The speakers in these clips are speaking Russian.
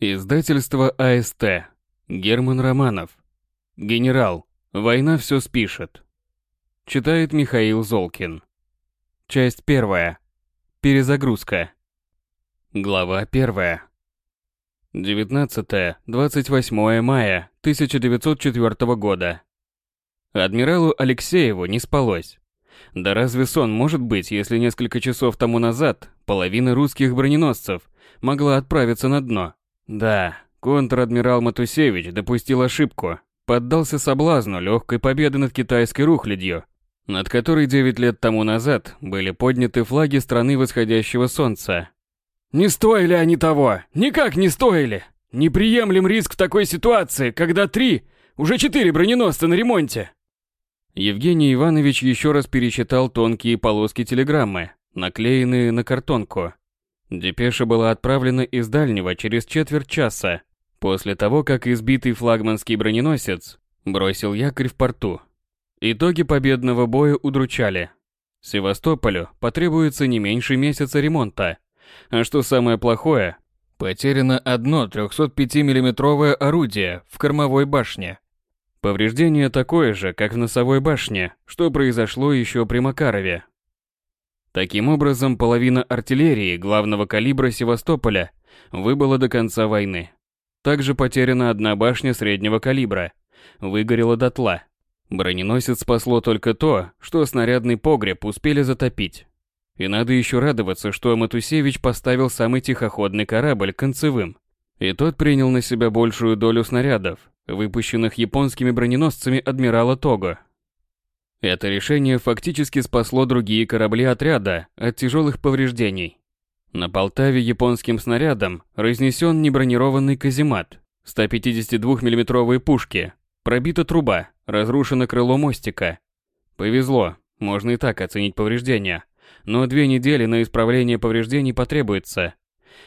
Издательство АСТ. Герман Романов. Генерал. Война все спишет. Читает Михаил Золкин. Часть первая. Перезагрузка. Глава первая. 19-28 мая 1904 года. Адмиралу Алексееву не спалось. Да разве сон может быть, если несколько часов тому назад половина русских броненосцев могла отправиться на дно? Да, контр-адмирал Матусевич допустил ошибку, поддался соблазну легкой победы над китайской рухлядью, над которой 9 лет тому назад были подняты флаги страны восходящего солнца. Не стоили они того, никак не стоили. Неприемлем риск в такой ситуации, когда три, уже четыре броненосца на ремонте. Евгений Иванович еще раз пересчитал тонкие полоски телеграммы, наклеенные на картонку. Депеша была отправлена из дальнего через четверть часа, после того, как избитый флагманский броненосец бросил якорь в порту. Итоги победного боя удручали. Севастополю потребуется не меньше месяца ремонта. А что самое плохое, потеряно одно 305 миллиметровое орудие в кормовой башне. Повреждение такое же, как в носовой башне, что произошло еще при Макарове. Таким образом, половина артиллерии главного калибра Севастополя выбыла до конца войны. Также потеряна одна башня среднего калибра, выгорела дотла. Броненосец спасло только то, что снарядный погреб успели затопить. И надо еще радоваться, что Матусевич поставил самый тихоходный корабль концевым. И тот принял на себя большую долю снарядов, выпущенных японскими броненосцами адмирала Того. Это решение фактически спасло другие корабли отряда от тяжелых повреждений. На Полтаве японским снарядом разнесен небронированный каземат, 152 миллиметровые пушки, пробита труба, разрушено крыло мостика. Повезло, можно и так оценить повреждения, но две недели на исправление повреждений потребуется.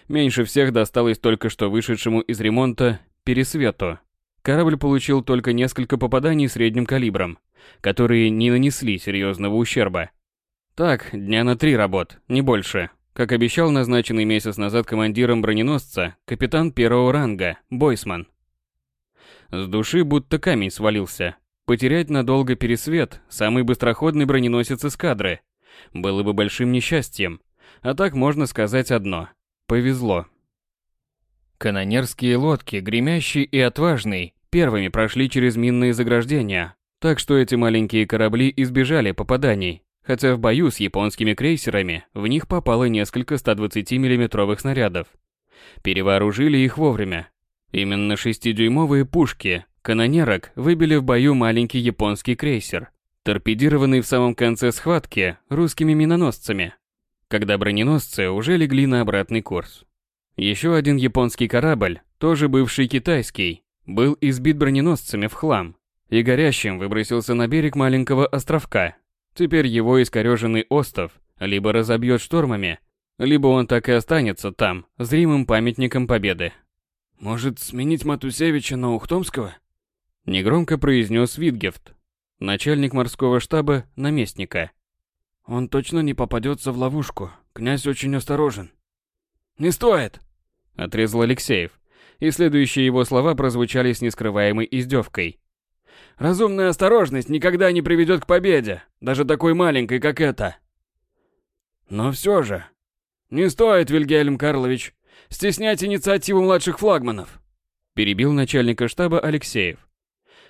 Меньше всех досталось только что вышедшему из ремонта Пересвету. Корабль получил только несколько попаданий средним калибром, которые не нанесли серьезного ущерба. Так, дня на три работ, не больше. Как обещал назначенный месяц назад командиром броненосца, капитан первого ранга, Бойсман. С души будто камень свалился. Потерять надолго пересвет, самый быстроходный броненосец эскадры, было бы большим несчастьем. А так можно сказать одно. Повезло. Канонерские лодки, гремящий и отважный, первыми прошли через минные заграждения, так что эти маленькие корабли избежали попаданий, хотя в бою с японскими крейсерами в них попало несколько 120 миллиметровых снарядов. Перевооружили их вовремя. Именно 6-дюймовые пушки канонерок выбили в бою маленький японский крейсер, торпедированный в самом конце схватки русскими миноносцами, когда броненосцы уже легли на обратный курс. Еще один японский корабль, тоже бывший китайский, был избит броненосцами в хлам и горящим выбросился на берег маленького островка. Теперь его искореженный остров либо разобьет штормами, либо он так и останется там, зримым памятником победы. «Может, сменить Матусевича на Ухтомского?» Негромко произнес Витгефт, начальник морского штаба наместника. «Он точно не попадется в ловушку. Князь очень осторожен». «Не стоит!» – отрезал Алексеев, и следующие его слова прозвучали с нескрываемой издевкой. Разумная осторожность никогда не приведет к победе, даже такой маленькой, как эта. Но все же, не стоит, Вильгельм Карлович, стеснять инициативу младших флагманов, перебил начальника штаба Алексеев.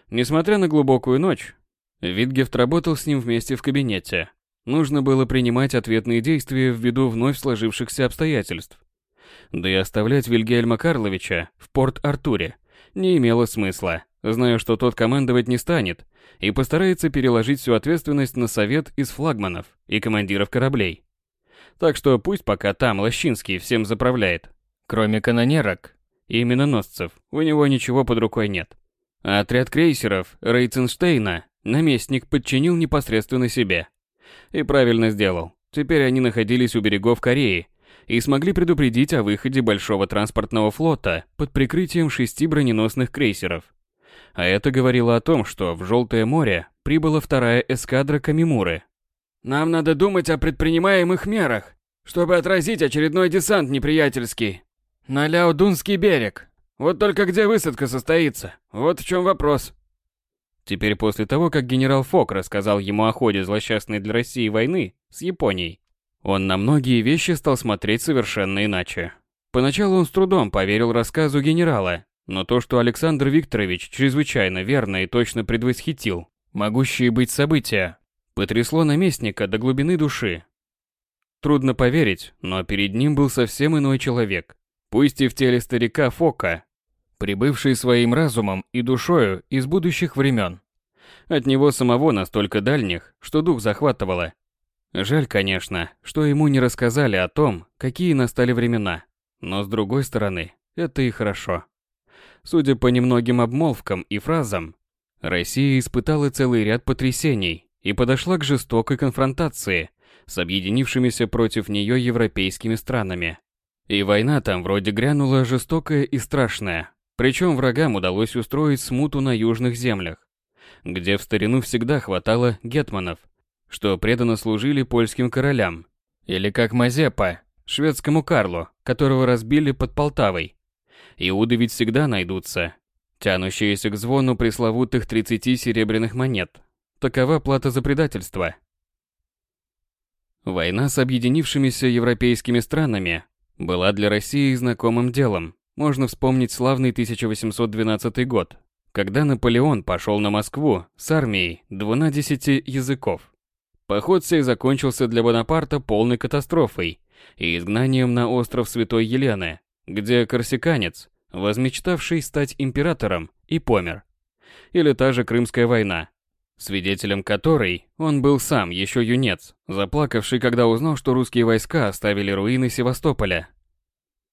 Несмотря на глубокую ночь, Витгефт работал с ним вместе в кабинете. Нужно было принимать ответные действия ввиду вновь сложившихся обстоятельств. Да и оставлять Вильгельма Карловича в Порт-Артуре не имело смысла зная, что тот командовать не станет, и постарается переложить всю ответственность на совет из флагманов и командиров кораблей. Так что пусть пока там Лощинский всем заправляет. Кроме канонерок и миноносцев, у него ничего под рукой нет. А отряд крейсеров Рейценштейна наместник подчинил непосредственно себе. И правильно сделал. Теперь они находились у берегов Кореи и смогли предупредить о выходе большого транспортного флота под прикрытием шести броненосных крейсеров – а это говорило о том, что в Желтое море прибыла вторая эскадра Камимуры. «Нам надо думать о предпринимаемых мерах, чтобы отразить очередной десант неприятельский на Ляодунский берег», Вот только где высадка состоится? Вот в чем вопрос. Теперь после того, как генерал Фок рассказал ему о ходе злосчастной для России войны с Японией, он на многие вещи стал смотреть совершенно иначе. Поначалу он с трудом поверил рассказу генерала, но то, что Александр Викторович чрезвычайно верно и точно предвосхитил могущие быть события, потрясло наместника до глубины души. Трудно поверить, но перед ним был совсем иной человек, пусть и в теле старика Фока, прибывший своим разумом и душою из будущих времен. От него самого настолько дальних, что дух захватывало. Жаль, конечно, что ему не рассказали о том, какие настали времена, но с другой стороны, это и хорошо. Судя по немногим обмолвкам и фразам, Россия испытала целый ряд потрясений и подошла к жестокой конфронтации с объединившимися против нее европейскими странами. И война там вроде грянула жестокая и страшная, причем врагам удалось устроить смуту на южных землях, где в старину всегда хватало гетманов, что преданно служили польским королям, или как Мазепа, шведскому Карлу, которого разбили под Полтавой. Иуды ведь всегда найдутся, тянущиеся к звону пресловутых 30 серебряных монет. Такова плата за предательство. Война с объединившимися европейскими странами была для России знакомым делом, можно вспомнить славный 1812 год, когда Наполеон пошел на Москву с армией 12 языков. Поход сей закончился для Бонапарта полной катастрофой и изгнанием на остров Святой Елены, где корсиканец, возмечтавший стать императором, и помер. Или та же Крымская война, свидетелем которой он был сам еще юнец, заплакавший, когда узнал, что русские войска оставили руины Севастополя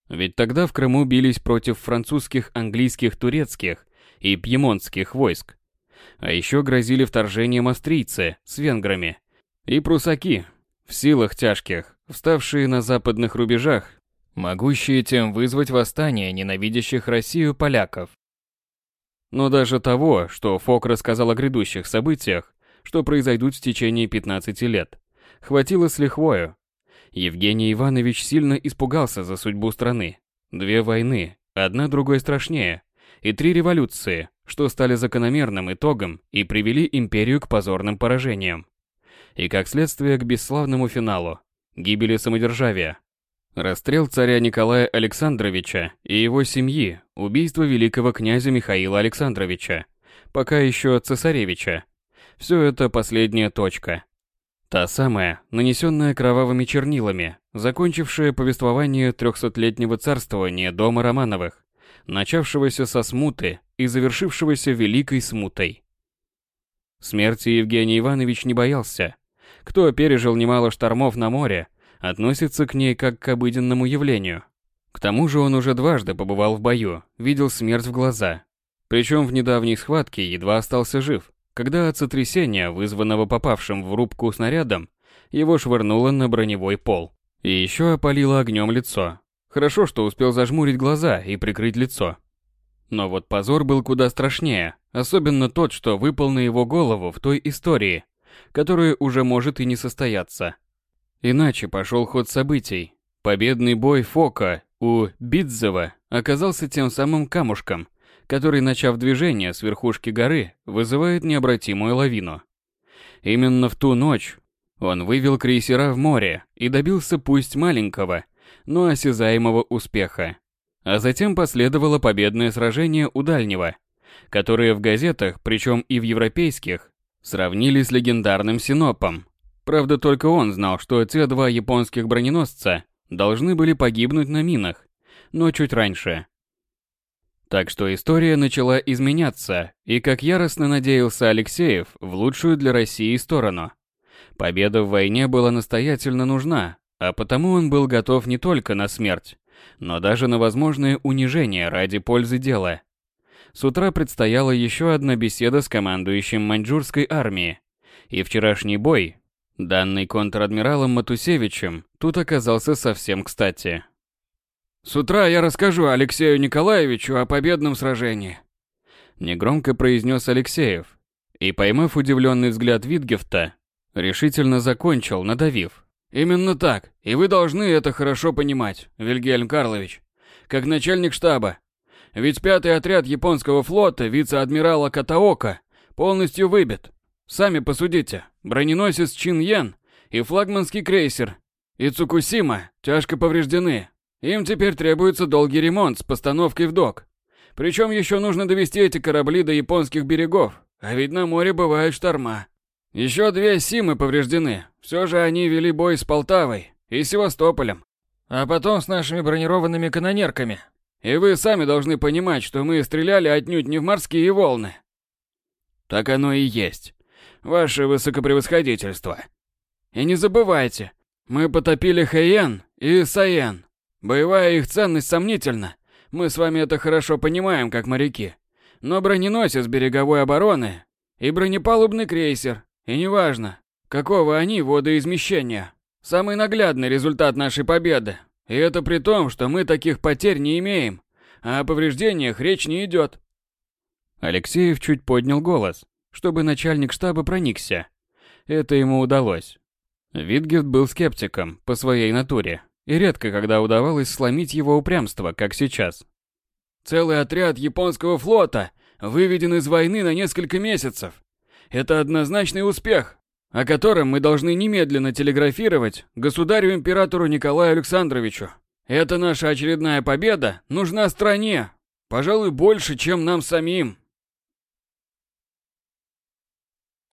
ведь тогда в Крыму бились против французских, английских, турецких и пьемонтских войск. А еще грозили вторжением австрийцы с венграми и прусаки, в силах тяжких, вставшие на западных рубежах, могущие тем вызвать восстание ненавидящих Россию поляков. Но даже того, что Фок рассказал о грядущих событиях, что произойдут в течение 15 лет, хватило с лихвою, Евгений Иванович сильно испугался за судьбу страны. Две войны, одна другой страшнее, и три революции, что стали закономерным итогом и привели империю к позорным поражениям. И как следствие к бесславному финалу – гибели самодержавия. Расстрел царя Николая Александровича и его семьи, убийство великого князя Михаила Александровича, пока еще цесаревича. Все это последняя точка, Та самая, нанесенная кровавыми чернилами, закончившая повествование трехсотлетнего царствования дома Романовых, начавшегося со смуты и завершившегося великой смутой. Смерти Евгений Иванович не боялся. Кто пережил немало штормов на море, относится к ней как к обыденному явлению. К тому же он уже дважды побывал в бою, видел смерть в глаза. Причем в недавней схватке едва остался жив, когда от сотрясения, вызванного попавшим в рубку снарядом, его швырнуло на броневой пол. И еще опалило огнем лицо. Хорошо, что успел зажмурить глаза и прикрыть лицо. Но вот позор был куда страшнее, особенно тот, что выпал на его голову в той истории, которая уже может и не состояться. Иначе пошел ход событий. Победный бой Фока у Бидзева оказался тем самым камушком, который, начав движение с верхушки горы, вызывает необратимую лавину. Именно в ту ночь он вывел крейсера в море и добился пусть маленького, но осязаемого успеха. А затем последовало победное сражение у Дальнего, которое в газетах, причем и в европейских, сравнили с легендарным Синопом. Правда, только он знал, что те два японских броненосца должны были погибнуть на минах, но чуть раньше. Так что история начала изменяться, и как яростно надеялся Алексеев, в лучшую для России сторону. Победа в войне была настоятельно нужна, а потому он был готов не только на смерть, но даже на возможное унижение ради пользы дела. С утра предстояла еще одна беседа с командующим маньчжурской армией, и вчерашний бой, данный контр-адмиралом Матусевичем, тут оказался совсем кстати. С утра я расскажу Алексею Николаевичу о победном сражении. Негромко произнес Алексеев. И, поймав удивленный взгляд Витгефта, решительно закончил, надавив. Именно так, и вы должны это хорошо понимать, Вильгельм Карлович. Как начальник штаба. Ведь пятый отряд японского флота вице-адмирала Катаока полностью выбит. Сами посудите, броненосец Чин Йен и флагманский крейсер Ицукусима тяжко повреждены. Им теперь требуется долгий ремонт с постановкой в док. Причем еще нужно довести эти корабли до японских берегов, а ведь на море бывают шторма. Еще две Симы повреждены. Все же они вели бой с Полтавой и Севастополем. А потом с нашими бронированными канонерками. И вы сами должны понимать, что мы стреляли отнюдь не в морские волны. Так оно и есть. Ваше высокопревосходительство. И не забывайте, мы потопили Хэйен и Саен. Боевая их ценность сомнительна. Мы с вами это хорошо понимаем, как моряки. Но броненосец береговой обороны и бронепалубный крейсер, и неважно, какого они водоизмещения, самый наглядный результат нашей победы. И это при том, что мы таких потерь не имеем, а о повреждениях речь не идет. Алексеев чуть поднял голос, чтобы начальник штаба проникся. Это ему удалось. Витгефт был скептиком по своей натуре, и редко когда удавалось сломить его упрямство, как сейчас. Целый отряд японского флота выведен из войны на несколько месяцев. Это однозначный успех, о котором мы должны немедленно телеграфировать государю-императору Николаю Александровичу. Это наша очередная победа нужна стране, пожалуй, больше, чем нам самим.